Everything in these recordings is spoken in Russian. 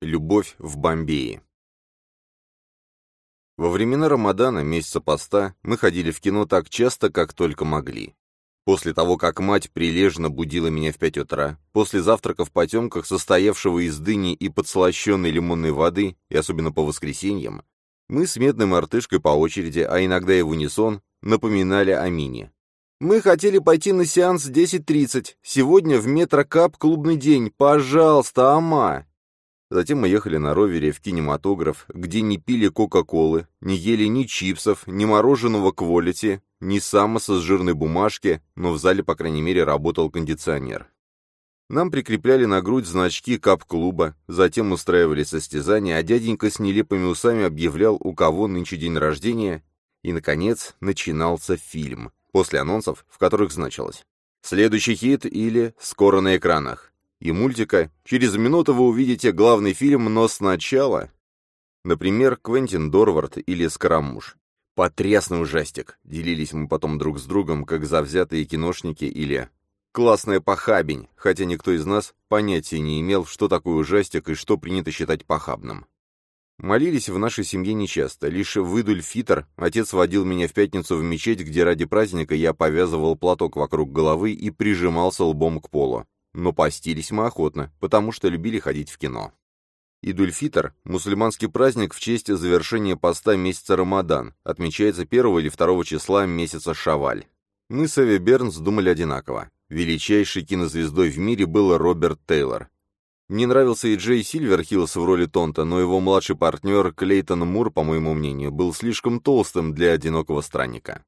Любовь в Бомбее. Во времена Рамадана, месяца поста, мы ходили в кино так часто, как только могли. После того, как мать прилежно будила меня в пять утра, после завтрака в потемках, состоявшего из дыни и подслащенной лимонной воды, и особенно по воскресеньям, мы с медной мартышкой по очереди, а иногда и в унисон, напоминали о Мине. «Мы хотели пойти на сеанс 10.30. Сегодня в метро Кап клубный день. Пожалуйста, Ама!» Затем мы ехали на ровере в кинематограф, где не пили Кока-Колы, не ели ни чипсов, ни мороженого квалити, ни самоса с жирной бумажки, но в зале, по крайней мере, работал кондиционер. Нам прикрепляли на грудь значки кап-клуба, затем устраивали состязания, а дяденька с нелепыми усами объявлял, у кого нынче день рождения, и, наконец, начинался фильм, после анонсов, в которых значилось «Следующий хит» или «Скоро на экранах» и мультика, через минуту вы увидите главный фильм, но сначала... Например, Квентин Дорвард или Скоромуш. Потрясный ужастик. Делились мы потом друг с другом, как завзятые киношники или... Классная похабень, хотя никто из нас понятия не имел, что такое ужастик и что принято считать похабным. Молились в нашей семье нечасто, лишь в Идуль-Фитр отец водил меня в пятницу в мечеть, где ради праздника я повязывал платок вокруг головы и прижимался лбом к полу но постились мы охотно, потому что любили ходить в кино. Идуль-Фитр – мусульманский праздник в честь завершения поста месяца Рамадан, отмечается 1 или 2 числа месяца Шаваль. Мы с Эви Бернс думали одинаково. Величайшей кинозвездой в мире был Роберт Тейлор. Мне нравился и Джей Сильверхиллс в роли Тонта, но его младший партнер Клейтон Мур, по моему мнению, был слишком толстым для одинокого странника.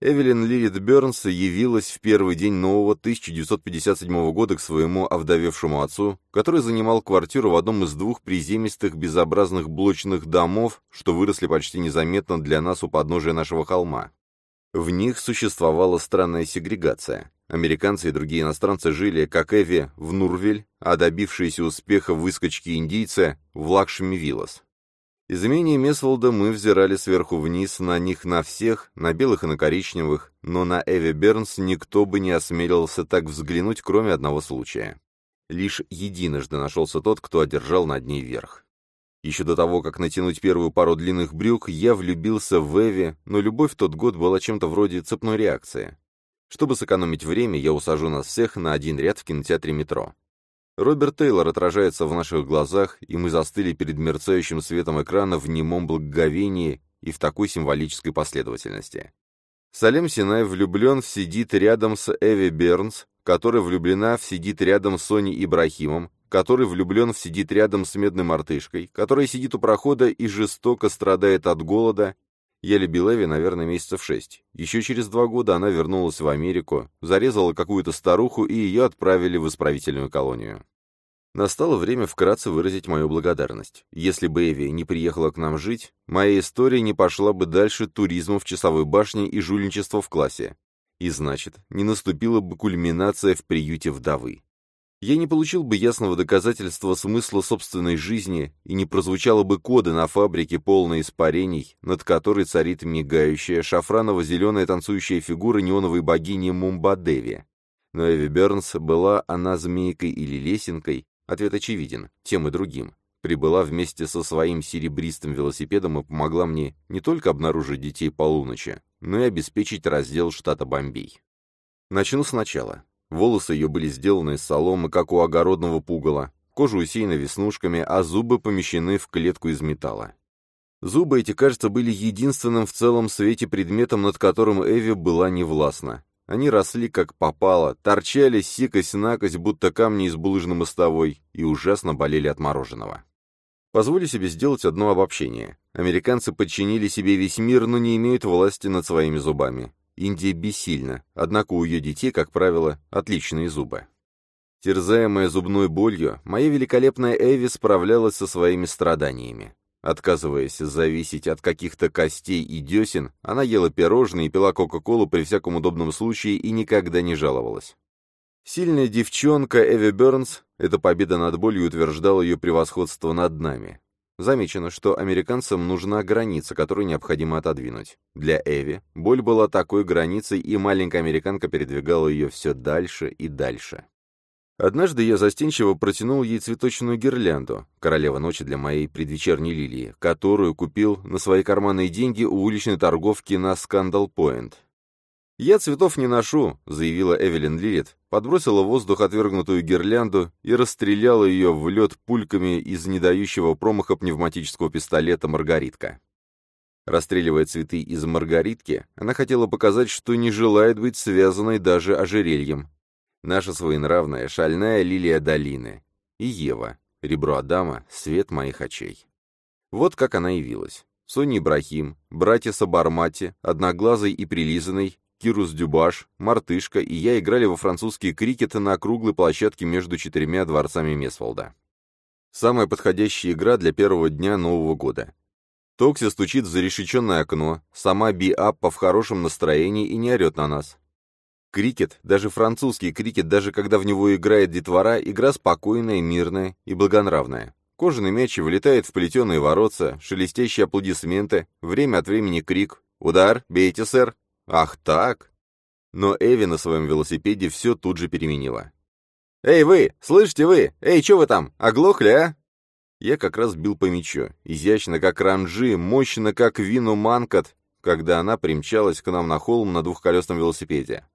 Эвелин Лилит Бернс явилась в первый день нового 1957 года к своему овдовевшему отцу, который занимал квартиру в одном из двух приземистых безобразных блочных домов, что выросли почти незаметно для нас у подножия нашего холма. В них существовала странная сегрегация. Американцы и другие иностранцы жили, как Эви, в Нурвель, а добившиеся успеха выскочки индийца в Лакшми-Виллас. Из имения Месволда мы взирали сверху вниз на них на всех, на белых и на коричневых, но на Эви Бернс никто бы не осмелился так взглянуть, кроме одного случая. Лишь единожды нашелся тот, кто одержал над ней верх. Еще до того, как натянуть первую пару длинных брюк, я влюбился в Эви, но любовь в тот год была чем-то вроде цепной реакции. Чтобы сэкономить время, я усажу нас всех на один ряд в кинотеатре метро. Роберт Тейлор отражается в наших глазах, и мы застыли перед мерцающим светом экрана в немом благоговении и в такой символической последовательности. Салем Синай влюблен в сидит рядом с Эви Бернс, которая влюблена в сидит рядом с Соней Ибрахимом, который влюблен в сидит рядом с Медной Мартышкой, которая сидит у прохода и жестоко страдает от голода. Я любил Эви, наверное, месяцев шесть. Еще через два года она вернулась в Америку, зарезала какую-то старуху, и ее отправили в исправительную колонию. Настало время вкратце выразить мою благодарность. Если бы Эви не приехала к нам жить, моя история не пошла бы дальше туризма в часовой башне и жульничества в классе. И значит, не наступила бы кульминация в приюте вдовы. Я не получил бы ясного доказательства смысла собственной жизни и не прозвучало бы коды на фабрике, полной испарений, над которой царит мигающая, шафраново-зеленая танцующая фигура неоновой богини Мумбадеви. Но Эви Бернс, была она змейкой или лесенкой, Ответ очевиден, тем и другим. Прибыла вместе со своим серебристым велосипедом и помогла мне не только обнаружить детей полуночи, но и обеспечить раздел штата Бомбей. Начну сначала. Волосы ее были сделаны из соломы, как у огородного пугала, кожа усеяна веснушками, а зубы помещены в клетку из металла. Зубы эти, кажется, были единственным в целом свете предметом, над которым Эви была невластна. Они росли как попало, торчали сикость-накость, будто камни из булыжно-мостовой, и ужасно болели от мороженого. Позволю себе сделать одно обобщение. Американцы подчинили себе весь мир, но не имеют власти над своими зубами. Индия бессильна, однако у ее детей, как правило, отличные зубы. Терзаемая зубной болью, моя великолепная Эви справлялась со своими страданиями. Отказываясь зависеть от каких-то костей и десен, она ела пирожные и пила Кока-Колу при всяком удобном случае и никогда не жаловалась. Сильная девчонка Эви Бернс, эта победа над болью утверждала ее превосходство над нами. Замечено, что американцам нужна граница, которую необходимо отодвинуть. Для Эви боль была такой границей, и маленькая американка передвигала ее все дальше и дальше. Однажды я застенчиво протянул ей цветочную гирлянду, королева ночи для моей предвечерней лилии, которую купил на свои карманные деньги у уличной торговки на Скандал-Пойнт. «Я цветов не ношу», — заявила Эвелин Лилит, подбросила в воздух отвергнутую гирлянду и расстреляла ее в лед пульками из недающего промаха пневматического пистолета «Маргаритка». Расстреливая цветы из маргаритки, она хотела показать, что не желает быть связанной даже ожерельем, наша своенравная, шальная лилия долины, и Ева, ребро Адама, свет моих очей. Вот как она явилась. Соня Ибрахим, братья Сабармати, Одноглазый и Прилизанный, Кирус Дюбаш, Мартышка и я играли во французские крикеты на круглой площадке между четырьмя дворцами Месфолда. Самая подходящая игра для первого дня Нового года. Токси стучит в зарешеченное окно, сама Би-Аппа в хорошем настроении и не орет на нас. Крикет, даже французский крикет, даже когда в него играет детвора, игра спокойная, мирная и благонравная. Кожаный мяч вылетает в плетеные воротца, шелестящие аплодисменты, время от времени крик «Удар! Бейте, сэр!» «Ах так!» Но Эви на своем велосипеде все тут же переменила. «Эй, вы! Слышите вы? Эй, что вы там? Оглохли, а?» Я как раз бил по мячу, изящно как ранжи, мощно как вину манкот, когда она примчалась к нам на холм на двухколесном велосипеде.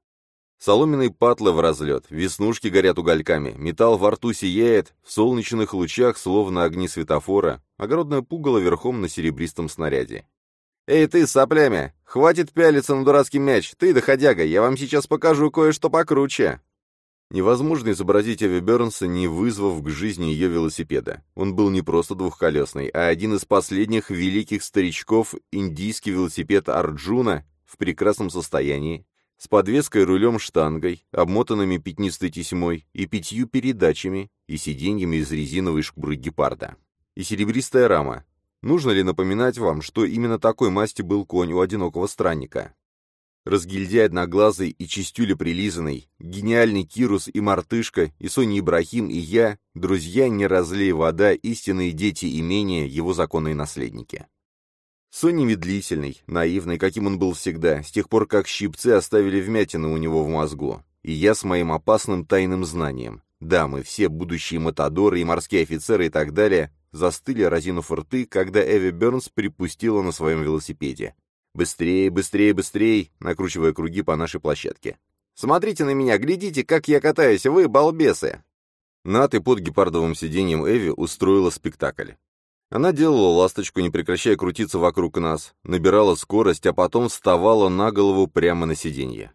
Соломенные патлы в разлет, веснушки горят угольками, металл во рту сияет, в солнечных лучах, словно огни светофора, огородное пугало верхом на серебристом снаряде. «Эй ты, соплями! Хватит пялиться на дурацкий мяч! Ты, доходяга, я вам сейчас покажу кое-что покруче!» Невозможно изобразить Эви Бернса, не вызвав к жизни ее велосипеда. Он был не просто двухколесный, а один из последних великих старичков, индийский велосипед Арджуна, в прекрасном состоянии, с подвеской рулем-штангой, обмотанными пятнистой тесьмой и пятью передачами и сиденьями из резиновой шкуры гепарда. И серебристая рама. Нужно ли напоминать вам, что именно такой масти был конь у одинокого странника? Разгильдяй одноглазый и чистюля прилизанный, гениальный Кирус и Мартышка, и Соня Ибрахим, и я, друзья не разлей вода, истинные дети имения, его законные наследники. Соня медлительный, наивный, каким он был всегда, с тех пор, как щипцы оставили вмятины у него в мозгу. И я с моим опасным тайным знанием. Да, мы все, будущие матадоры и морские офицеры и так далее, застыли, разинув рты, когда Эви Бернс припустила на своем велосипеде. «Быстрее, быстрее, быстрее!» накручивая круги по нашей площадке. «Смотрите на меня, глядите, как я катаюсь, вы балбесы!» Над и под гепардовым сиденьем Эви устроила спектакль. Она делала ласточку, не прекращая крутиться вокруг нас, набирала скорость, а потом вставала на голову прямо на сиденье.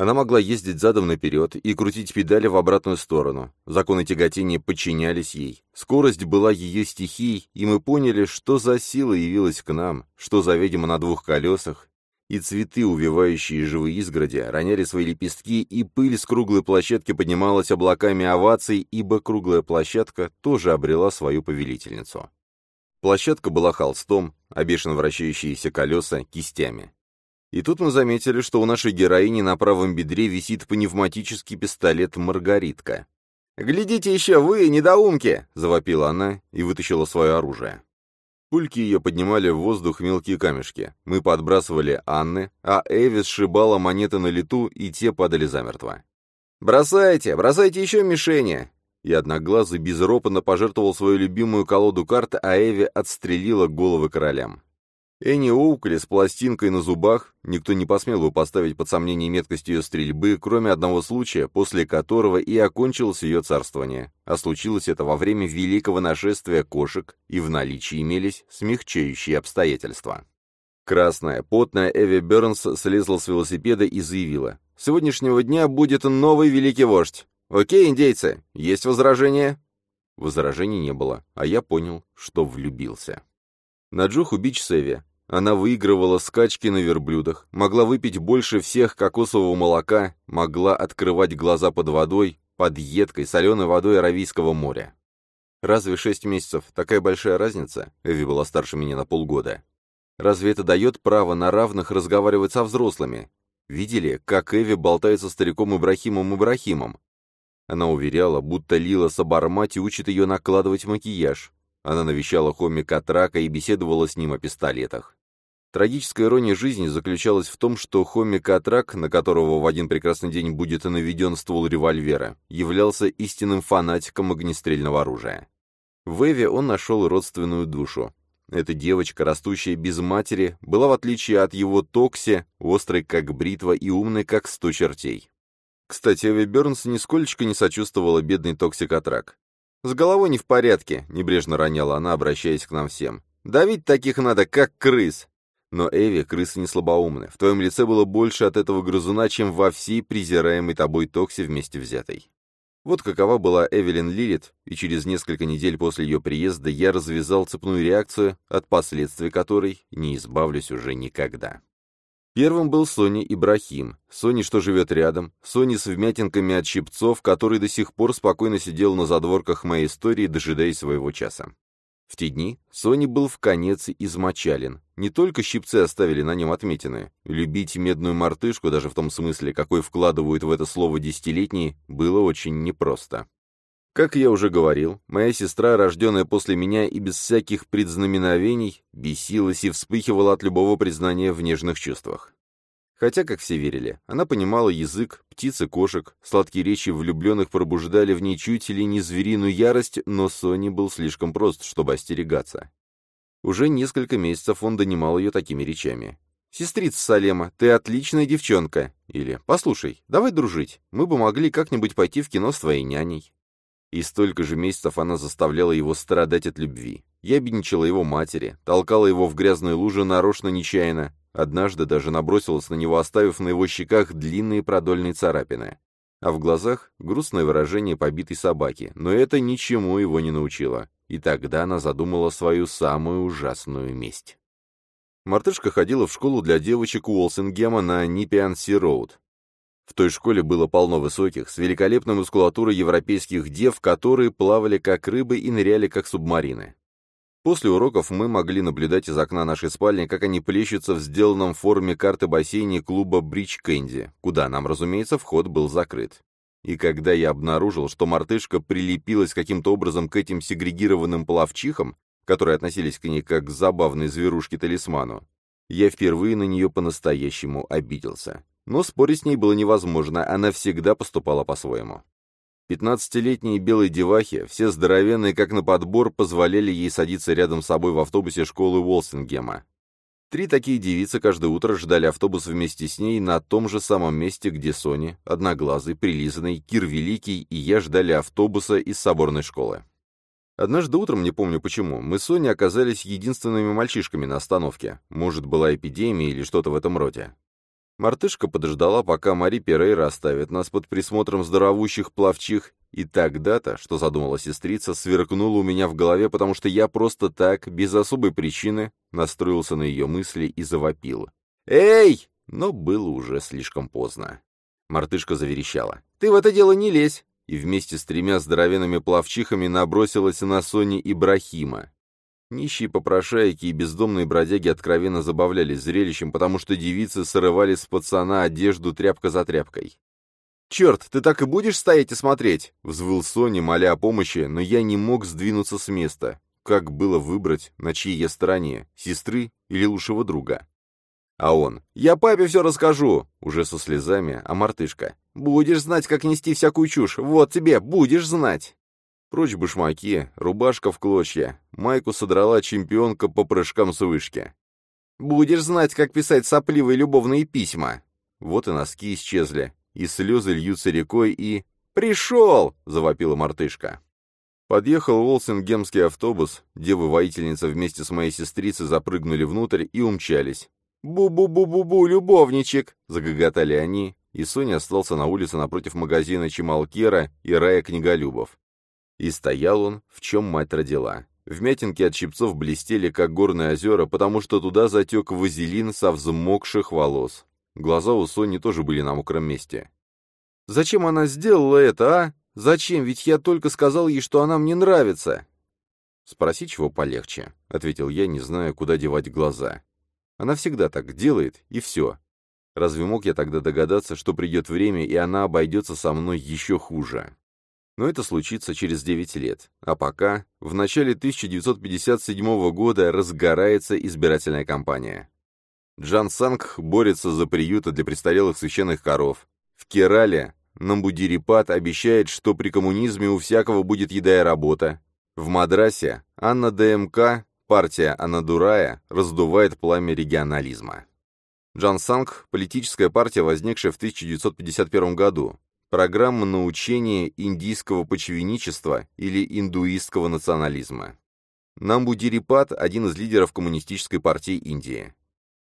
Она могла ездить задом наперед и крутить педали в обратную сторону. Законы тяготения подчинялись ей. Скорость была ее стихией, и мы поняли, что за сила явилась к нам, что за ведьма на двух колесах, и цветы, увивающие живые изгороди, роняли свои лепестки, и пыль с круглой площадки поднималась облаками оваций, ибо круглая площадка тоже обрела свою повелительницу. Площадка была холстом, а вращающиеся колеса — кистями. И тут мы заметили, что у нашей героини на правом бедре висит пневматический пистолет «Маргаритка». «Глядите еще, вы, недоумки!» — завопила она и вытащила свое оружие. Пульки ее поднимали в воздух мелкие камешки. Мы подбрасывали Анны, а Эви сшибала монеты на лету, и те падали замертво. «Бросайте, бросайте еще мишени!» И Одноглазый безропотно пожертвовал свою любимую колоду карт, а Эви отстрелила головы королям. Энни Оукли с пластинкой на зубах, никто не посмел бы поставить под сомнение меткость ее стрельбы, кроме одного случая, после которого и окончилось ее царствование. А случилось это во время великого нашествия кошек, и в наличии имелись смягчающие обстоятельства. Красная, потная Эви Бернс слезла с велосипеда и заявила, «С сегодняшнего дня будет новый великий вождь. «Окей, индейцы, есть возражения?» Возражений не было, а я понял, что влюбился. На Джоху Бич Севи она выигрывала скачки на верблюдах, могла выпить больше всех кокосового молока, могла открывать глаза под водой, под едкой соленой водой Аравийского моря. Разве шесть месяцев такая большая разница? Эви была старше меня на полгода. Разве это дает право на равных разговаривать со взрослыми? Видели, как Эви болтает со стариком Ибрахимом Ибрахимом? Она уверяла, будто Лила Сабармати учит ее накладывать макияж. Она навещала хомика Трака и беседовала с ним о пистолетах. Трагическая ирония жизни заключалась в том, что хомик Атрак, на которого в один прекрасный день будет наведен ствол револьвера, являлся истинным фанатиком огнестрельного оружия. В Эви он нашел родственную душу. Эта девочка, растущая без матери, была, в отличие от его Токси, острой как бритва и умной как сто чертей. Кстати, Эви Бернс нисколько не сочувствовала бедной Токси Катрак. «С головой не в порядке», — небрежно роняла она, обращаясь к нам всем. «Давить таких надо, как крыс. Но Эви, крыса не слабоумная. В твоем лице было больше от этого грызуна, чем во всей презираемой тобой Токсе вместе взятой. Вот какова была Эвелин Лилит, и через несколько недель после ее приезда я развязал цепную реакцию, от последствий которой не избавлюсь уже никогда. Первым был Сони Ибрахим. Сони, что живет рядом. Сони с вмятинками от щипцов, который до сих пор спокойно сидел на задворках моей истории, дожидаясь своего часа. В те дни Сони был в конец измочален. Не только щипцы оставили на нем отметины. Любить медную мартышку, даже в том смысле, какой вкладывают в это слово десятилетние, было очень непросто. Как я уже говорил, моя сестра, рожденная после меня и без всяких предзнаменовений, бесилась и вспыхивала от любого признания в нежных чувствах. Хотя, как все верили, она понимала язык, птиц и кошек, сладкие речи влюбленных пробуждали в ней чуть ли не звериную ярость, но Сони был слишком прост, чтобы остерегаться. Уже несколько месяцев он донимал ее такими речами. «Сестрица Салема, ты отличная девчонка!» Или «Послушай, давай дружить, мы бы могли как-нибудь пойти в кино с твоей няней». И столько же месяцев она заставляла его страдать от любви. Ябедничала его матери, толкала его в грязную лужу нарочно нечаянно, Однажды даже набросилась на него, оставив на его щеках длинные продольные царапины. А в глазах грустное выражение побитой собаки, но это ничему его не научило. И тогда она задумала свою самую ужасную месть. Мартышка ходила в школу для девочек Уолсингема на Ниппианси-Роуд. В той школе было полно высоких, с великолепной мускулатурой европейских дев, которые плавали как рыбы и ныряли как субмарины. После уроков мы могли наблюдать из окна нашей спальни, как они плещутся в сделанном форме карты бассейне клуба «Бридж Кэнди», куда нам, разумеется, вход был закрыт. И когда я обнаружил, что мартышка прилепилась каким-то образом к этим сегрегированным плавчихам, которые относились к ней как к забавной зверушке-талисману, я впервые на нее по-настоящему обиделся. Но спорить с ней было невозможно, она всегда поступала по-своему. Пятнадцатилетние белые девахи, все здоровенные как на подбор, позволяли ей садиться рядом с собой в автобусе школы Уолсингема. Три такие девицы каждое утро ждали автобус вместе с ней на том же самом месте, где Сони, Одноглазый, Прилизанный, Кир Великий и я ждали автобуса из соборной школы. Однажды утром, не помню почему, мы с Соней оказались единственными мальчишками на остановке. Может, была эпидемия или что-то в этом роде. Мартышка подождала, пока Мари Перейра оставит нас под присмотром здоровущих плавчих, и тогда-то, что задумала сестрица, сверкнуло у меня в голове, потому что я просто так, без особой причины, настроился на ее мысли и завопил. «Эй!» Но было уже слишком поздно. Мартышка заверещала. «Ты в это дело не лезь!» И вместе с тремя здоровенными плавчихами набросилась на Сони Ибрахима. Нищие попрошайки и бездомные бродяги откровенно забавлялись зрелищем, потому что девицы срывали с пацана одежду тряпка за тряпкой. «Черт, ты так и будешь стоять и смотреть?» — взвыл Соня, моля о помощи, но я не мог сдвинуться с места. Как было выбрать, на чьей я стороне, сестры или лучшего друга? А он, «Я папе все расскажу!» Уже со слезами, а мартышка, «Будешь знать, как нести всякую чушь, вот тебе, будешь знать!» Прочь башмаки, рубашка в клочья. Майку содрала чемпионка по прыжкам с вышки. «Будешь знать, как писать сопливые любовные письма!» Вот и носки исчезли, и слезы льются рекой, и... «Пришел!» — завопила мартышка. Подъехал Волсингемский автобус, девы-воительница вместе с моей сестрицей запрыгнули внутрь и умчались. «Бу-бу-бу-бу-бу, любовничек!» — загоготали они, и Соня остался на улице напротив магазина Чемалкера и рая книголюбов. И стоял он, в чем мать родила. Вмятинки от щипцов блестели, как горные озера, потому что туда затек вазелин со взмокших волос. Глаза у Сони тоже были на мокром месте. «Зачем она сделала это, а? Зачем? Ведь я только сказал ей, что она мне нравится!» «Спроси, чего полегче», — ответил я, не зная, куда девать глаза. «Она всегда так делает, и все. Разве мог я тогда догадаться, что придет время, и она обойдется со мной еще хуже?» Но это случится через 9 лет. А пока, в начале 1957 года разгорается избирательная кампания. Джан Санг борется за приюты для престарелых священных коров. В Керале Намбудирипат обещает, что при коммунизме у всякого будет еда и работа. В Мадрасе Анна ДМК, партия Анадурая, раздувает пламя регионализма. Джан Санг – политическая партия, возникшая в 1951 году. Программа научения индийского почвенничества или индуистского национализма. Намбудирипат – один из лидеров Коммунистической партии Индии.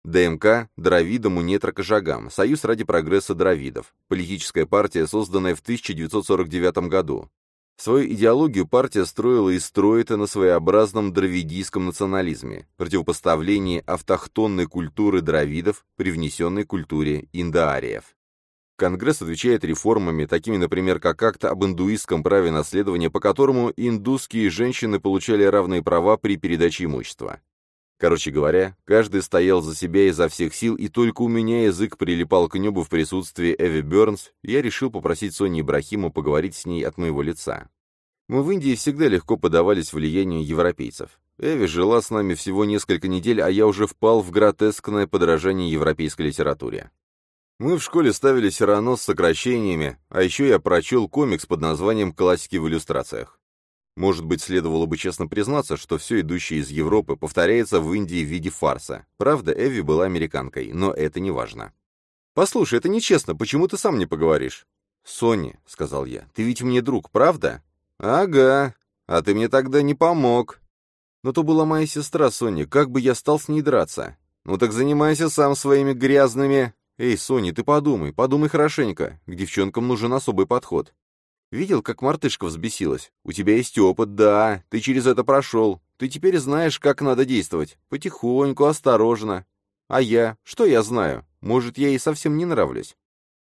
ДМК – Дравида Мунетра Кашагам, Союз ради прогресса дравидов, политическая партия, созданная в 1949 году. Свою идеологию партия строила и строит на своеобразном дравидийском национализме, противопоставлении автохтонной культуры дравидов привнесенной культуре индоариев. Конгресс отвечает реформами, такими, например, как акт об индуистском праве наследования, по которому индусские женщины получали равные права при передаче имущества. Короче говоря, каждый стоял за себя изо всех сил, и только у меня язык прилипал к небу в присутствии Эви Бернс, я решил попросить Сони Ибрахиму поговорить с ней от моего лица. Мы в Индии всегда легко подавались влиянию европейцев. Эви жила с нами всего несколько недель, а я уже впал в гротескное подражание европейской литературе. Мы в школе ставили Сирано с сокращениями, а еще я прочел комикс под названием «Классики в иллюстрациях». Может быть, следовало бы честно признаться, что все идущее из Европы повторяется в Индии в виде фарса. Правда, Эви была американкой, но это не важно. «Послушай, это нечестно, почему ты сам не поговоришь?» «Сони», — сказал я, — «ты ведь мне друг, правда?» «Ага, а ты мне тогда не помог». «Но то была моя сестра, Соня, как бы я стал с ней драться?» «Ну так занимайся сам своими грязными...» «Эй, Соня, ты подумай, подумай хорошенько, к девчонкам нужен особый подход. Видел, как мартышка взбесилась? У тебя есть опыт, да, ты через это прошел. Ты теперь знаешь, как надо действовать. Потихоньку, осторожно. А я? Что я знаю? Может, я ей совсем не нравлюсь?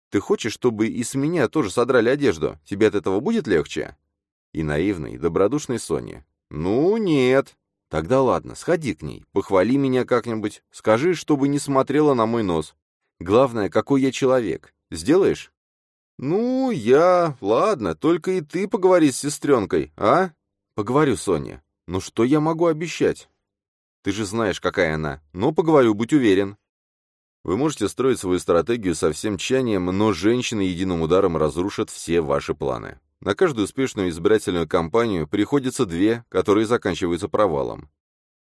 Ты хочешь, чтобы и с меня тоже содрали одежду? Тебе от этого будет легче?» И наивный, добродушный Соня. «Ну, нет. Тогда ладно, сходи к ней, похвали меня как-нибудь, скажи, чтобы не смотрела на мой нос. Главное, какой я человек. Сделаешь?» «Ну, я... Ладно, только и ты поговори с сестренкой, а?» «Поговорю, Соня. Ну что я могу обещать?» «Ты же знаешь, какая она. Но поговорю, будь уверен». Вы можете строить свою стратегию со всем тщанием, но женщины единым ударом разрушат все ваши планы. На каждую успешную избирательную кампанию приходится две, которые заканчиваются провалом.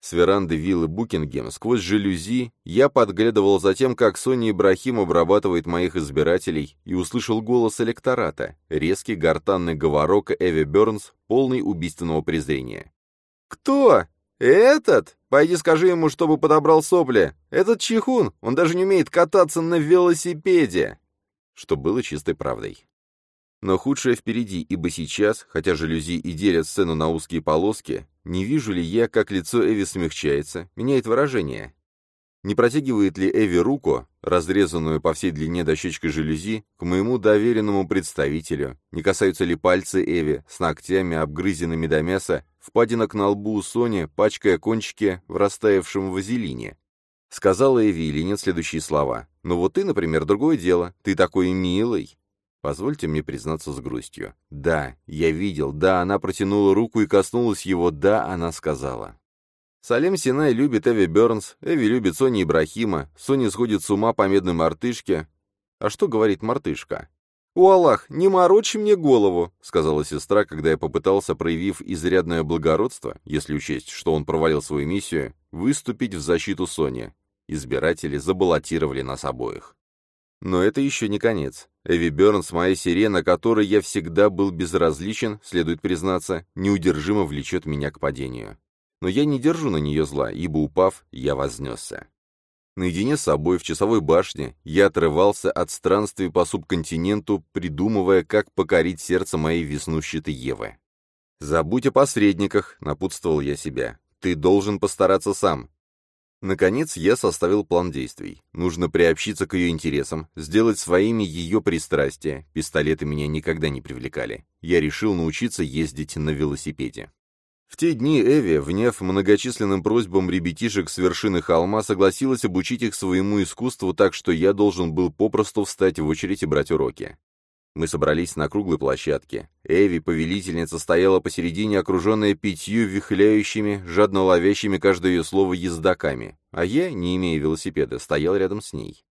С веранды виллы Букингем сквозь жалюзи я подглядывал за тем, как Соня Ибрахим обрабатывает моих избирателей, и услышал голос электората, резкий гортанный говорок Эви Бернс, полный убийственного презрения. «Кто? Этот? Пойди скажи ему, чтобы подобрал сопли. Этот чихун, он даже не умеет кататься на велосипеде!» Что было чистой правдой. Но худшее впереди, ибо сейчас, хотя жалюзи и делят сцену на узкие полоски, не вижу ли я, как лицо Эви смягчается, меняет выражение. Не протягивает ли Эви руку, разрезанную по всей длине дощечкой жалюзи, к моему доверенному представителю? Не касаются ли пальцы Эви с ногтями, обгрызенными до мяса, впадинок на лбу у Сони, пачкая кончики в растаявшем вазелине? Сказала Эви или нет следующие слова. «Ну вот ты, например, другое дело. Ты такой милый. Позвольте мне признаться с грустью. Да, я видел, да, она протянула руку и коснулась его, да, она сказала. Салем Синай любит Эви Бернс, Эви любит Сони Ибрахима, Соня сходит с ума по медной мартышке. А что говорит мартышка? «О, Аллах, не морочи мне голову», — сказала сестра, когда я попытался, проявив изрядное благородство, если учесть, что он провалил свою миссию, выступить в защиту Сони. Избиратели забаллотировали нас обоих. Но это еще не конец. Эви Бернс, моя сирена, которой я всегда был безразличен, следует признаться, неудержимо влечет меня к падению. Но я не держу на нее зла, ибо, упав, я вознесся. Наедине с собой в часовой башне я отрывался от странствий по субконтиненту, придумывая, как покорить сердце моей веснущатой Евы. «Забудь о посредниках», — напутствовал я себя. «Ты должен постараться сам. Наконец, я составил план действий. Нужно приобщиться к ее интересам, сделать своими ее пристрастия. Пистолеты меня никогда не привлекали. Я решил научиться ездить на велосипеде. В те дни Эви, вняв многочисленным просьбам ребятишек с вершины холма, согласилась обучить их своему искусству так, что я должен был попросту встать в очередь и брать уроки. Мы собрались на круглой площадке. Эви, повелительница, стояла посередине, окруженная пятью вихляющими, жадно ловящими каждое ее слово ездаками, а я, не имея велосипеда, стоял рядом с ней.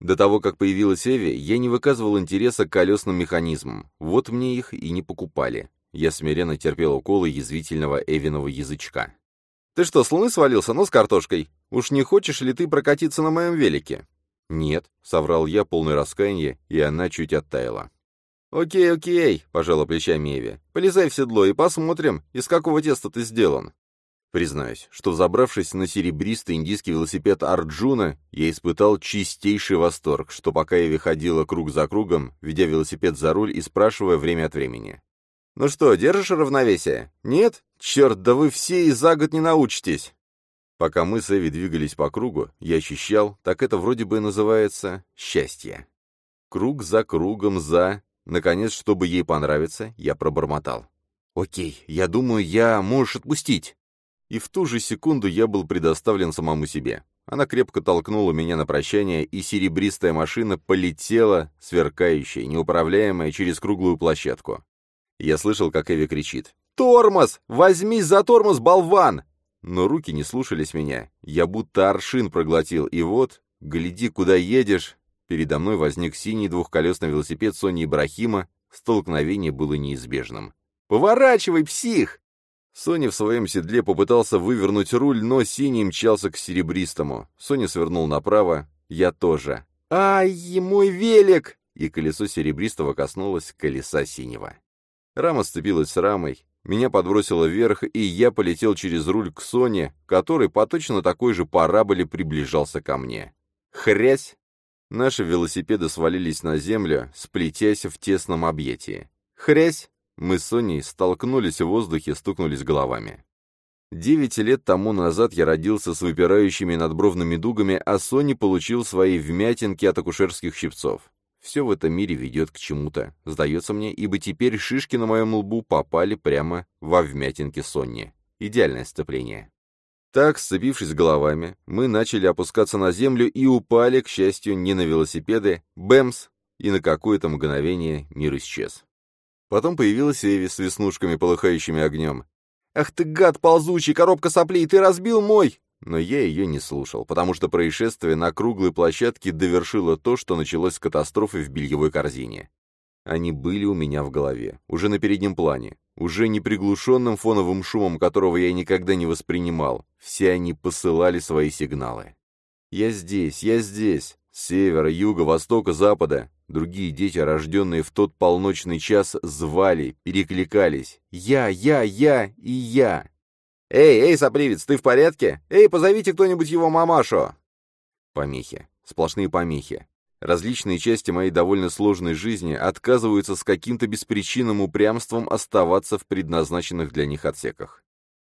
До того, как появилась Эви, я не выказывал интереса к колесным механизмам, вот мне их и не покупали. Я смиренно терпел уколы язвительного Эвиного язычка. «Ты что, с луны свалился, но с картошкой? Уж не хочешь ли ты прокатиться на моем велике?» «Нет», — соврал я, полный раскаяния, и она чуть оттаяла. «Окей, окей», — пожала плечами Эви. «Полезай в седло и посмотрим, из какого теста ты сделан». Признаюсь, что, забравшись на серебристый индийский велосипед Арджуна, я испытал чистейший восторг, что пока Эви ходила круг за кругом, ведя велосипед за руль и спрашивая время от времени. «Ну что, держишь равновесие? Нет? Черт, да вы все и за год не научитесь!» Пока мы с Эви двигались по кругу, я ощущал, так это вроде бы называется, счастье. Круг за кругом за... Наконец, чтобы ей понравиться, я пробормотал. «Окей, я думаю, я можешь отпустить». И в ту же секунду я был предоставлен самому себе. Она крепко толкнула меня на прощание, и серебристая машина полетела, сверкающая, неуправляемая, через круглую площадку. Я слышал, как Эви кричит. «Тормоз! Возьмись за тормоз, болван!» Но руки не слушались меня. Я будто аршин проглотил, и вот, гляди, куда едешь, Передо мной возник синий двухколесный велосипед Сони Ибрахима, столкновение было неизбежным. «Поворачивай, псих!» Соня в своем седле попытался вывернуть руль, но синий мчался к серебристому. Соня свернул направо, я тоже. «Ай, мой велик!» И колесо серебристого коснулось колеса синего. Рама сцепилась с рамой, меня подбросило вверх, и я полетел через руль к Соне, который по точно такой же параболе приближался ко мне. Хрясь! Наши велосипеды свалились на землю, сплетясь в тесном объятии. Хрясь! Мы с Соней столкнулись в воздухе, стукнулись головами. Девять лет тому назад я родился с выпирающими надбровными дугами, а Сони получил свои вмятинки от акушерских щипцов. Все в этом мире ведет к чему-то, сдается мне, ибо теперь шишки на моем лбу попали прямо во вмятинки Сонни. Идеальное сцепление. Так, сцепившись головами, мы начали опускаться на землю и упали, к счастью, не на велосипеды, бэмс, и на какое-то мгновение мир исчез. Потом появилась Эви с веснушками, полыхающими огнем. «Ах ты гад ползучий, коробка соплей, ты разбил мой!» Но я ее не слушал, потому что происшествие на круглой площадке довершило то, что началось с катастрофы в бельевой корзине. Они были у меня в голове, уже на переднем плане, уже не приглушенным фоновым шумом, которого я никогда не воспринимал. Все они посылали свои сигналы. «Я здесь, я здесь!» С севера, юга, востока, запада. Другие дети, рожденные в тот полночный час, звали, перекликались. «Я, я, я и я!» «Эй, эй, сопливец, ты в порядке? Эй, позовите кто-нибудь его мамашу!» Помехи. Сплошные помехи. Различные части моей довольно сложной жизни отказываются с каким-то беспричинным упрямством оставаться в предназначенных для них отсеках.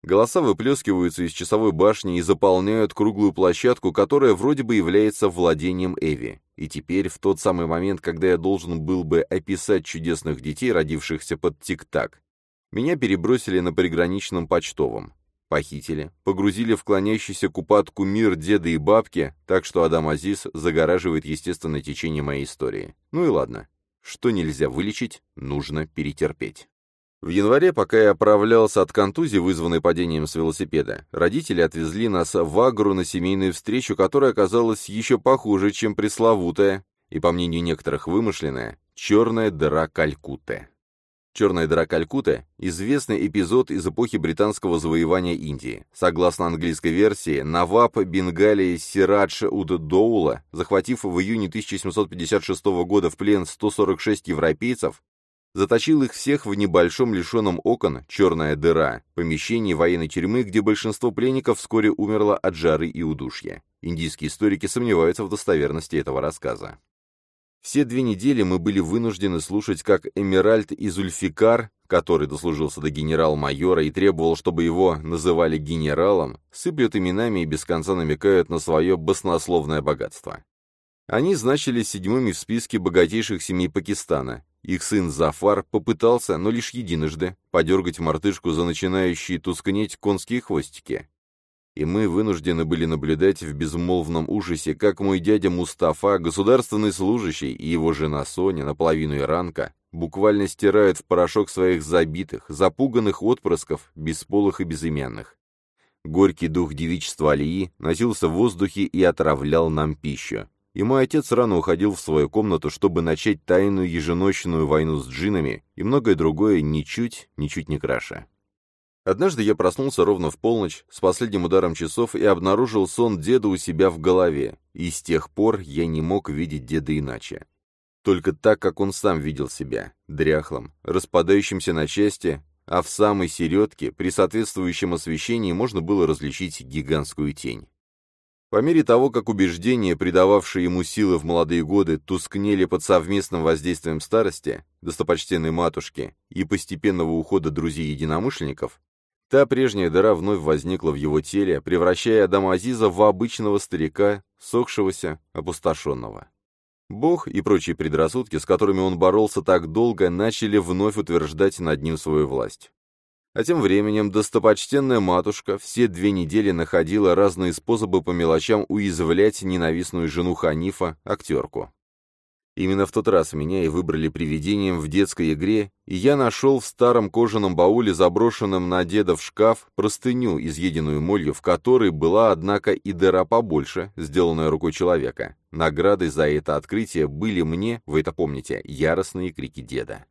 Голоса выплескиваются из часовой башни и заполняют круглую площадку, которая вроде бы является владением Эви. И теперь, в тот самый момент, когда я должен был бы описать чудесных детей, родившихся под тик-так, меня перебросили на приграничном почтовом. Похитили, погрузили в клонящийся к упадку мир деда и бабки, так что Адам Азиз загораживает естественное течение моей истории. Ну и ладно. Что нельзя вылечить, нужно перетерпеть. В январе, пока я оправлялся от контузии, вызванной падением с велосипеда, родители отвезли нас в Агру на семейную встречу, которая оказалась еще похуже, чем пресловутая, и, по мнению некоторых, вымышленная, черная дыра Калькутты. Черная дыра Калькутта – известный эпизод из эпохи британского завоевания Индии. Согласно английской версии, Наваб Бенгалии Сирадж Уд-Доула, захватив в июне 1756 года в плен 146 европейцев, заточил их всех в небольшом лишенном окон «Черная дыра» помещении военной тюрьмы, где большинство пленников вскоре умерло от жары и удушья. Индийские историки сомневаются в достоверности этого рассказа. Все две недели мы были вынуждены слушать, как Эмиральд и Зульфикар, который дослужился до генерал-майора и требовал, чтобы его называли генералом, сыплют именами и без конца намекают на свое баснословное богатство. Они значились седьмыми в списке богатейших семей Пакистана. Их сын Зафар попытался, но лишь единожды, подергать мартышку за начинающие тускнеть конские хвостики. И мы вынуждены были наблюдать в безмолвном ужасе, как мой дядя Мустафа, государственный служащий, и его жена Соня, наполовину иранка, буквально стирают в порошок своих забитых, запуганных отпрысков, бесполых и безымянных. Горький дух девичества Алии носился в воздухе и отравлял нам пищу. И мой отец рано уходил в свою комнату, чтобы начать тайную еженочную войну с джинами и многое другое ничуть, ничуть не краше. Однажды я проснулся ровно в полночь, с последним ударом часов, и обнаружил сон деда у себя в голове, и с тех пор я не мог видеть деда иначе. Только так, как он сам видел себя, дряхлым, распадающимся на части, а в самой середке, при соответствующем освещении, можно было различить гигантскую тень. По мере того, как убеждения, придававшие ему силы в молодые годы, тускнели под совместным воздействием старости, достопочтенной матушки и постепенного ухода друзей-единомышленников, та прежняя дыра вновь возникла в его теле, превращая Адама Азиза в обычного старика, сохшегося, опустошенного. Бог и прочие предрассудки, с которыми он боролся так долго, начали вновь утверждать над ним свою власть. А тем временем достопочтенная матушка все две недели находила разные способы по мелочам уязвлять ненавистную жену Ханифа, актерку. Именно в тот раз меня и выбрали привидением в детской игре, и я нашел в старом кожаном бауле, заброшенном на деда в шкаф, простыню, изъеденную молью, в которой была, однако, и дыра побольше, сделанная рукой человека. Наградой за это открытие были мне, вы это помните, яростные крики деда.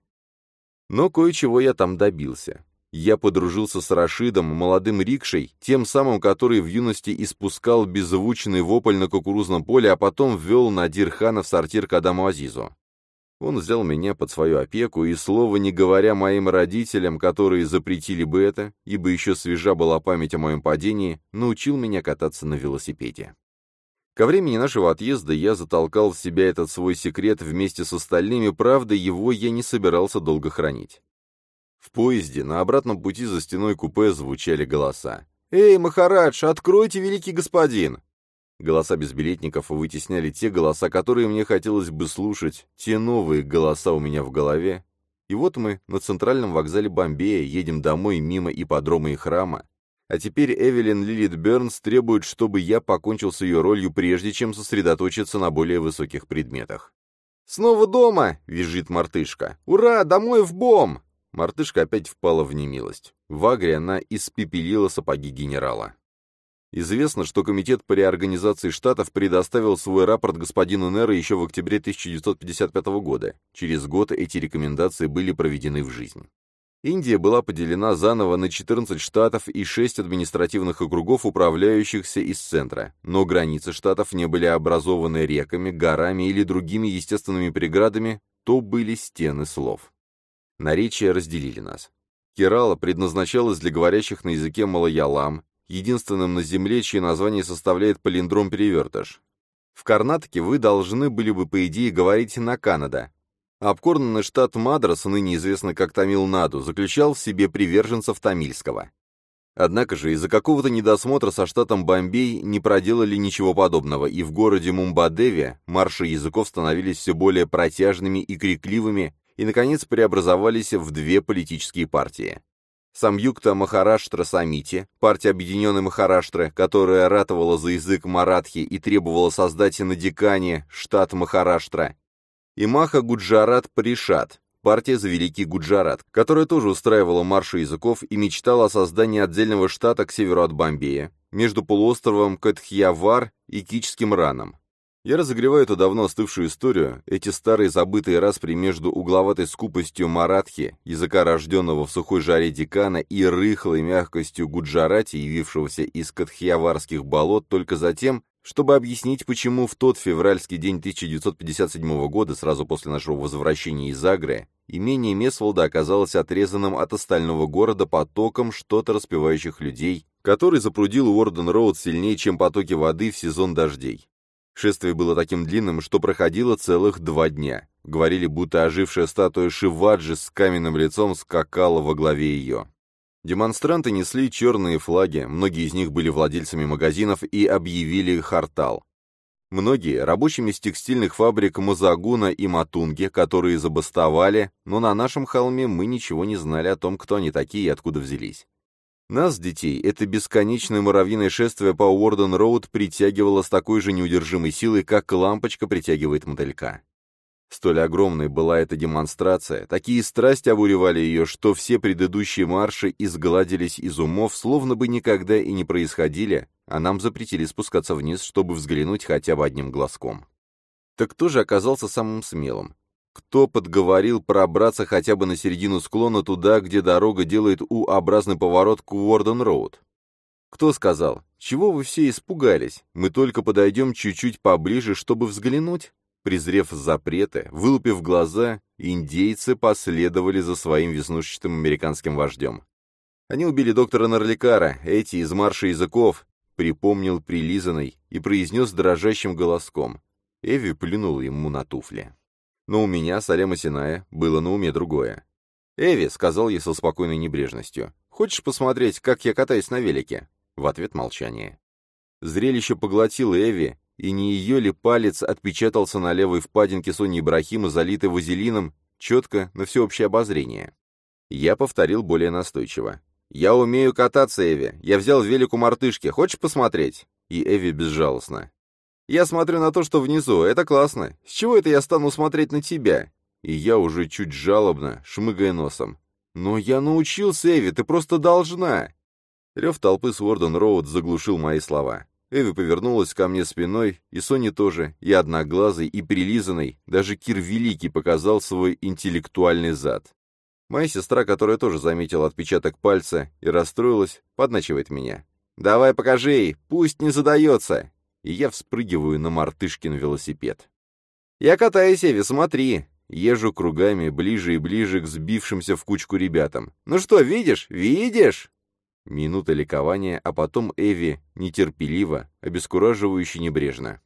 Но кое-чего я там добился. Я подружился с Рашидом, молодым рикшей, тем самым, который в юности испускал беззвучный вопль на кукурузном поле, а потом ввел Надир Хана в сортир к Адаму Азизу. Он взял меня под свою опеку, и, слова не говоря моим родителям, которые запретили бы это, ибо еще свежа была память о моем падении, научил меня кататься на велосипеде. Ко времени нашего отъезда я затолкал в себя этот свой секрет вместе с остальными, правда, его я не собирался долго хранить. В поезде на обратном пути за стеной купе звучали голоса. «Эй, Махарадж, откройте, великий господин!» Голоса безбилетников вытесняли те голоса, которые мне хотелось бы слушать, те новые голоса у меня в голове. И вот мы на центральном вокзале Бомбея едем домой мимо ипподрома и храма. А теперь Эвелин Лилит Бернс требует, чтобы я покончил с ее ролью, прежде чем сосредоточиться на более высоких предметах. «Снова дома!» — визжит мартышка. «Ура! Домой в бом!» Мартышка опять впала в немилость. В Агре она испепелила сапоги генерала. Известно, что Комитет по реорганизации штатов предоставил свой рапорт господину Неро еще в октябре 1955 года. Через год эти рекомендации были проведены в жизнь. Индия была поделена заново на 14 штатов и 6 административных округов, управляющихся из центра, но границы штатов не были образованы реками, горами или другими естественными преградами, то были стены слов. Наречия разделили нас. Керала предназначалась для говорящих на языке малоялам, единственным на Земле, чье название составляет палиндром-перевертыш. В Карнатоке вы должны были бы, по идее, говорить на Канада. Обкорнанный штат Мадрас, ныне известный как Тамил-Наду, заключал в себе приверженцев тамильского. Однако же из-за какого-то недосмотра со штатом Бомбей не проделали ничего подобного, и в городе Мумбадеве марши языков становились все более протяжными и крикливыми, и, наконец, преобразовались в две политические партии. Самюкта Махараштра Самити, партия Объединенной Махараштры, которая ратовала за язык маратхи и требовала создать на Дикане штат Махараштра, и Маха Гуджарат Паришат, партия за Великий Гуджарат, которая тоже устраивала марши языков и мечтала о создании отдельного штата к северу от Бомбея, между полуостровом Катхьявар и Кичским Раном. Я разогреваю эту давно остывшую историю, эти старые забытые распри между угловатой скупостью маратхи, языка рожденного в сухой жаре декана, и рыхлой мягкостью гуджарати, явившегося из катхьяварских болот, только затем, чтобы объяснить, почему в тот февральский день 1957 года, сразу после нашего возвращения из Агры, имение Месволда оказалось отрезанным от остального города потоком что-то распевающих людей, который запрудил Уорден-Роуд сильнее, чем потоки воды в сезон дождей. Шествие было таким длинным, что проходило целых два дня. Говорили, будто ожившая статуя Шиваджи с каменным лицом скакала во главе ее. Демонстранты несли черные флаги, многие из них были владельцами магазинов и объявили хартал. Многие – рабочими с текстильных фабрик Мазагуна и Матунги, которые забастовали, но на нашем холме мы ничего не знали о том, кто они такие и откуда взялись. Нас, детей, это бесконечное муравьиное шествие по Уорден-Роуд притягивало с такой же неудержимой силой, как лампочка притягивает мотылька. Столь огромной была эта демонстрация, такие страсти обуревали ее, что все предыдущие марши изгладились из умов, словно бы никогда и не происходили, а нам запретили спускаться вниз, чтобы взглянуть хотя бы одним глазком. Так кто же оказался самым смелым? Кто подговорил пробраться хотя бы на середину склона туда, где дорога делает У-образный поворот к Уорден-Роуд? Кто сказал, чего вы все испугались, мы только подойдем чуть-чуть поближе, чтобы взглянуть? Презрев запреты, вылупив глаза, индейцы последовали за своим веснушчатым американским вождем. Они убили доктора Нарликара, эти из марша языков, припомнил прилизанный и произнес дрожащим голоском. Эви плюнул ему на туфли. Но у меня, Салема Синая, было на уме другое. «Эви», — сказал я со спокойной небрежностью, — «хочешь посмотреть, как я катаюсь на велике?» В ответ молчание. Зрелище поглотило Эви, и не ее ли палец отпечатался на левой впадинке Сони Ибрахима, залитой вазелином, четко, на всеобщее обозрение. Я повторил более настойчиво. «Я умею кататься, Эви. Я взял велик у мартышки. Хочешь посмотреть?» И Эви безжалостно. «Я смотрю на то, что внизу. Это классно. С чего это я стану смотреть на тебя?» И я уже чуть жалобно, шмыгая носом. «Но я научился, Эви, ты просто должна!» Рев толпы с Уорден Роуд заглушил мои слова. Эви повернулась ко мне спиной, и Сони тоже, и одноглазый, и прилизанный, даже Кир Великий показал свой интеллектуальный зад. Моя сестра, которая тоже заметила отпечаток пальца и расстроилась, подначивает меня. «Давай покажи ей, пусть не задается!» И я вспрыгиваю на мартышкин велосипед. «Я катаюсь, Эви, смотри!» Езжу кругами ближе и ближе к сбившимся в кучку ребятам. «Ну что, видишь? Видишь?» Минута ликования, а потом Эви нетерпеливо, обескураживающе небрежно.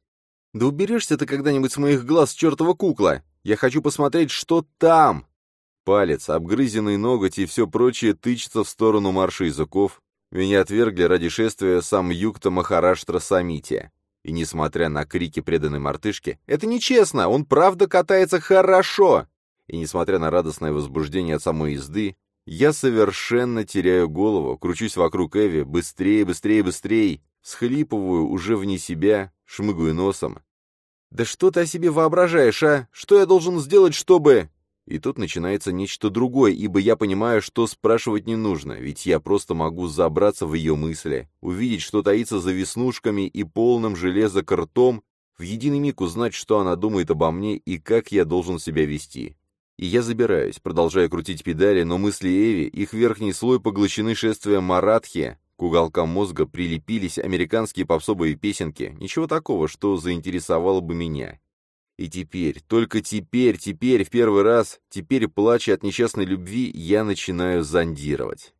«Да уберешься ты когда-нибудь с моих глаз, чертова кукла! Я хочу посмотреть, что там!» Палец, обгрызенный ноготь и все прочее тычется в сторону марша языков. Меня отвергли ради шествия сам Юкта Махараштра Самити. И несмотря на крики преданной мартышки, «Это нечестно! Он правда катается хорошо!» И несмотря на радостное возбуждение от самой езды, я совершенно теряю голову, кручусь вокруг Эви, быстрее, быстрее, быстрее, схлипываю уже вне себя, шмыгаю носом. «Да что ты о себе воображаешь, а? Что я должен сделать, чтобы...» И тут начинается нечто другое, ибо я понимаю, что спрашивать не нужно, ведь я просто могу забраться в ее мысли, увидеть, что таится за веснушками и полным железа ртом, в единый миг узнать, что она думает обо мне и как я должен себя вести. И я забираюсь, продолжая крутить педали, но мысли Эви, их верхний слой поглощены шествием Маратхи, к уголкам мозга прилепились американские попсовые песенки, ничего такого, что заинтересовало бы меня. И теперь, только теперь, теперь, в первый раз, теперь, плача от несчастной любви, я начинаю зондировать.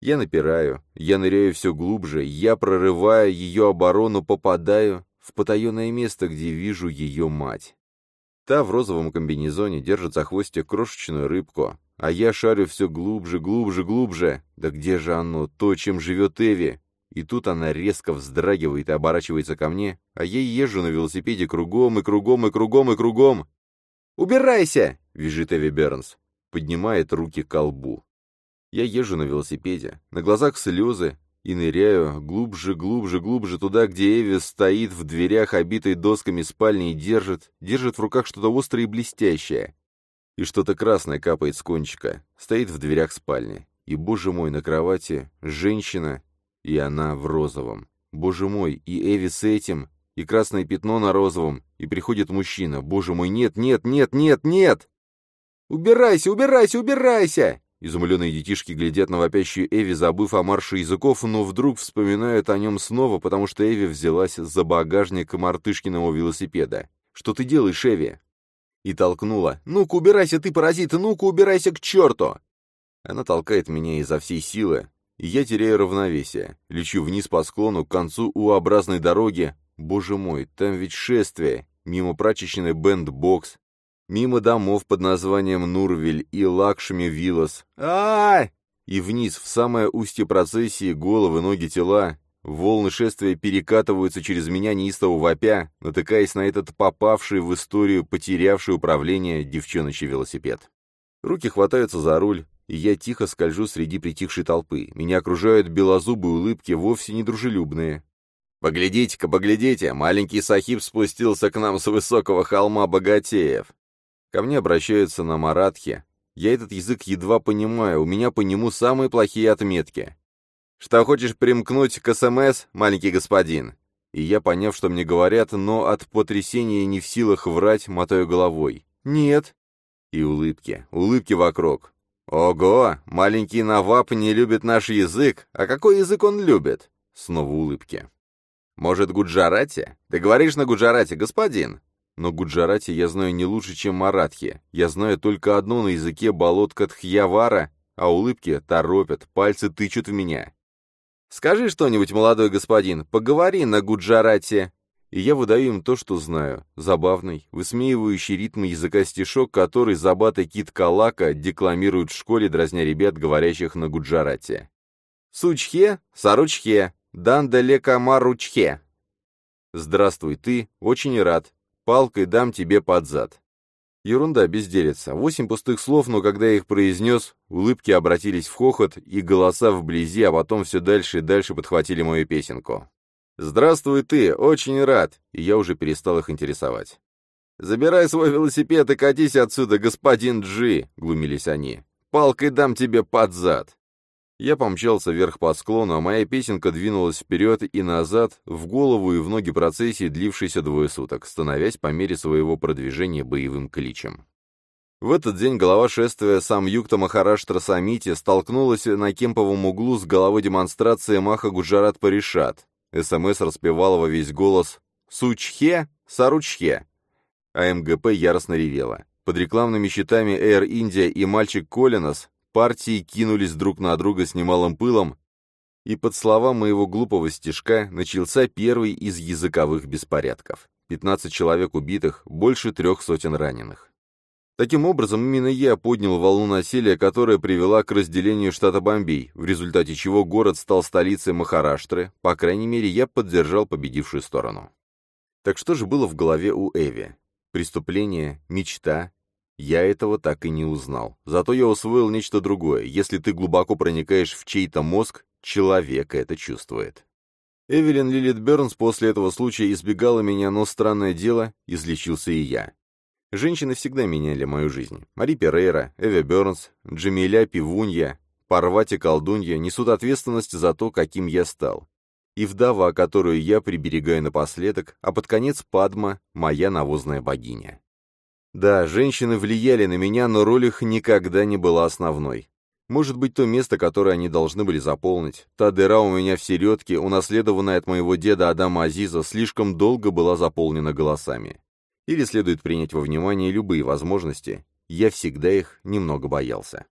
Я напираю, я ныряю все глубже, я, прорывая ее оборону, попадаю в потаенное место, где вижу ее мать. Та в розовом комбинезоне держит за хвостик крошечную рыбку, а я шарю все глубже, глубже, глубже. Да где же оно, то, чем живет Эви? И тут она резко вздрагивает и оборачивается ко мне, а я езжу на велосипеде кругом и кругом и кругом и кругом. «Убирайся!» — визжит Эви Бернс. Поднимает руки к колбу. Я езжу на велосипеде. На глазах слезы, и ныряю глубже, глубже, глубже туда, где Эви стоит в дверях, обитой досками спальни, и держит, держит в руках что-то острое и блестящее. И что-то красное капает с кончика, стоит в дверях спальни. И, боже мой, на кровати женщина, и она в розовом. Боже мой, и Эви с этим, и красное пятно на розовом, и приходит мужчина. Боже мой, нет, нет, нет, нет, нет! «Убирайся, убирайся, убирайся!» Изумленные детишки глядят на вопящую Эви, забыв о марше языков, но вдруг вспоминают о нем снова, потому что Эви взялась за багажник мартышкиного велосипеда. «Что ты делаешь, Эви?» И толкнула. «Ну-ка, убирайся ты, паразит! Ну-ка, убирайся к черту!» Она толкает меня изо всей силы, и я теряю равновесие. Лечу вниз по склону, к концу У-образной дороги. Боже мой, там ведь шествие. Мимо прачечной бенд-бокс, мимо домов под названием Нурвель и Лакшми Виллас. а, И вниз, в самое устье процессии, головы, ноги, тела. Волны шествия перекатываются через меня неистово вопя, натыкаясь на этот попавший в историю, потерявший управление девчоночий велосипед. Руки хватаются за руль, и я тихо скольжу среди притихшей толпы. Меня окружают белозубые улыбки, вовсе не дружелюбные. «Поглядите-ка, поглядите, маленький сахиб спустился к нам с высокого холма богатеев». Ко мне обращаются на маратхе. Я этот язык едва понимаю, у меня по нему самые плохие отметки. «Что, хочешь примкнуть к СМС, маленький господин?» И я, поняв, что мне говорят, но от потрясения не в силах врать, мотаю головой. «Нет». И улыбки, улыбки вокруг. «Ого, маленький Навап не любит наш язык, а какой язык он любит?» Снова улыбки. «Может, Гуджарати? Ты говоришь на Гуджарати, господин?» Но Гуджарати я знаю не лучше, чем Маратхи. Я знаю только одно на языке болот Катхьявара, а улыбки торопят, пальцы тычут в меня. «Скажи что-нибудь, молодой господин, поговори на Гуджарате!» И я выдаю им то, что знаю. Забавный, высмеивающий ритмы языка стишок, который Забат и Кит Калака декламируют в школе, дразня ребят, говорящих на Гуджарате. «Сучхе, саручхе, дандалека маручхе!» «Здравствуй, ты, очень рад. Палкой дам тебе под зад». Ерунда, безделица. Восемь пустых слов, но когда я их произнес, улыбки обратились в хохот, и голоса вблизи, а потом все дальше и дальше подхватили мою песенку. «Здравствуй ты, очень рад!» И я уже перестал их интересовать. «Забирай свой велосипед и катись отсюда, господин Джи!» — глумились они. «Палкой дам тебе под зад!» Я помчался вверх по склону, а моя песенка двинулась вперед и назад, в голову и в ноги процессии, длившейся двое суток, становясь по мере своего продвижения боевым кличем. В этот день глава шествия сам Юкта Махараштра Самити столкнулась на кемповом углу с головой демонстрации Маха Гуджарат Паришат. СМС распевала во весь голос «Сучхе, Саручхе», а МГП яростно ревела. Под рекламными щитами Air India и мальчик Колинос партии кинулись друг на друга с немалым пылом, и под слова моего глупого стишка начался первый из языковых беспорядков. 15 человек убитых, больше трех сотен раненых. Таким образом, именно я поднял волну насилия, которая привела к разделению штата Бомбей, в результате чего город стал столицей Махараштры, по крайней мере, я поддержал победившую сторону. Так что же было в голове у Эви? Преступление, мечта, я этого так и не узнал. Зато я усвоил нечто другое. Если ты глубоко проникаешь в чей-то мозг, человек это чувствует. Эвелин Лилит Бернс после этого случая избегала меня, но странное дело, излечился и я. Женщины всегда меняли мою жизнь. Мари Перейра, Эви Бернс, Джамиля Пивунья, Парвати Колдунья несут ответственность за то, каким я стал. И вдова, которую я приберегаю напоследок, а под конец Падма, моя навозная богиня. Да, женщины влияли на меня, но роль их никогда не была основной. Может быть, то место, которое они должны были заполнить. Та дыра у меня в середке, унаследованная от моего деда Адама Азиза, слишком долго была заполнена голосами. Или следует принять во внимание любые возможности. Я всегда их немного боялся.